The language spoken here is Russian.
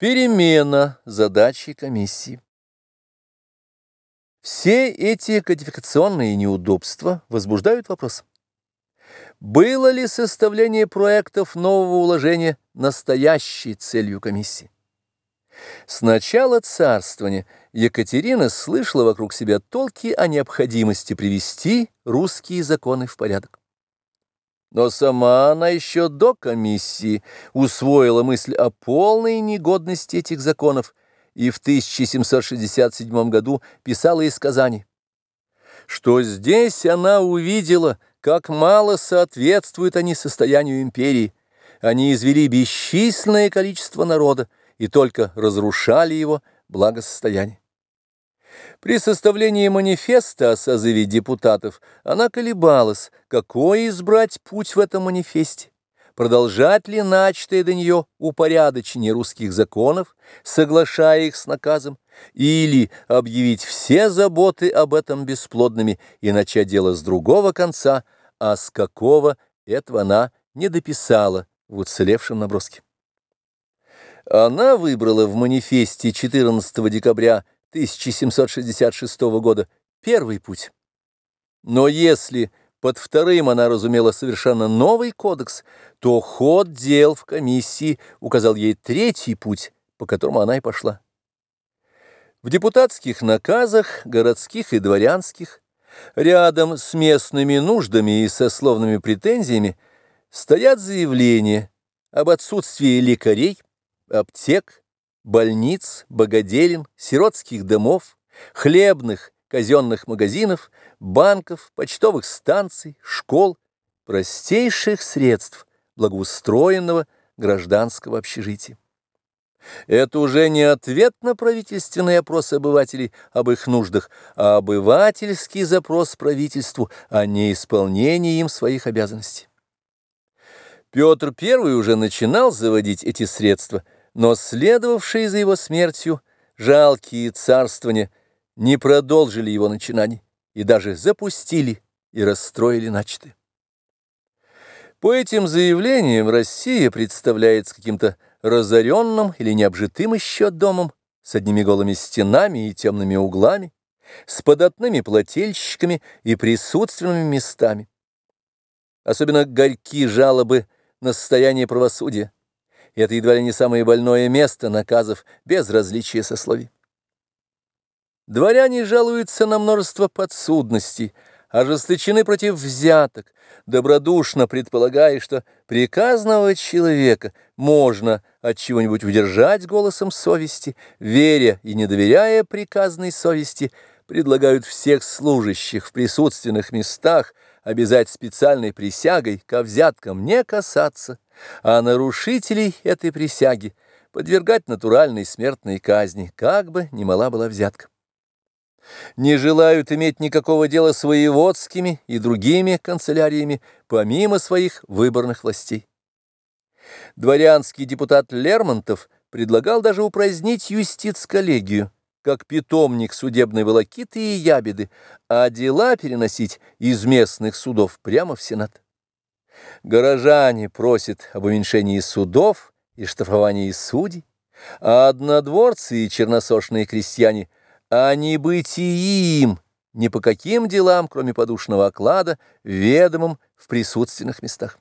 Перемена задачи комиссии. Все эти кодификационные неудобства возбуждают вопрос. Было ли составление проектов нового уложения настоящей целью комиссии? С начала царствования Екатерина слышала вокруг себя толки о необходимости привести русские законы в порядок. Но сама она еще до комиссии усвоила мысль о полной негодности этих законов и в 1767 году писала из Казани, что здесь она увидела, как мало соответствуют они состоянию империи. Они извели бесчисленное количество народа и только разрушали его благосостояние. При составлении манифеста о созыве депутатов она колебалась, какой избрать путь в этом манифесте, продолжать ли начатое до нее упорядочение русских законов, соглашая их с наказом, или объявить все заботы об этом бесплодными и начать дело с другого конца, а с какого этого она не дописала в уцелевшем наброске. Она выбрала в манифесте 14 декабря 1766 года первый путь. Но если под вторым она разумела совершенно новый кодекс, то ход дел в комиссии указал ей третий путь, по которому она и пошла. В депутатских наказах, городских и дворянских, рядом с местными нуждами и сословными претензиями стоят заявления об отсутствии лекарей, аптек, больниц, богоделин, сиротских домов, хлебных, казенных магазинов, банков, почтовых станций, школ, простейших средств благоустроенного гражданского общежития. Это уже не ответ на правительственный опрос обывателей об их нуждах, а обывательский запрос правительству о неисполнении им своих обязанностей. Петр I уже начинал заводить эти средства – но следовавшие за его смертью жалкие царствования не продолжили его начинаний и даже запустили и расстроили начатое. По этим заявлениям Россия представляется каким-то разоренным или необжитым еще домом с одними голыми стенами и темными углами, с податными плательщиками и присутственными местами. Особенно горьки жалобы на состояние правосудия это едва ли не самое больное место наказов без различия сословий. Дворяне жалуются на множество подсудностей, ожесточены против взяток, добродушно предполагая, что приказного человека можно от чего-нибудь удержать голосом совести, веря и не доверяя приказной совести, предлагают всех служащих в присутственных местах обязать специальной присягой ко взяткам не касаться, а нарушителей этой присяги подвергать натуральной смертной казни, как бы ни мала была взятка. Не желают иметь никакого дела с воеводскими и другими канцеляриями, помимо своих выборных властей. Дворянский депутат Лермонтов предлагал даже упразднить юстиц-коллегию, как питомник судебной волокиты и ябеды, а дела переносить из местных судов прямо в Сенат. Горожане просят об уменьшении судов и штрафовании судей, а однодворцы и черносошные крестьяне а не быть и им ни по каким делам, кроме подушного оклада, ведомым в присутственных местах.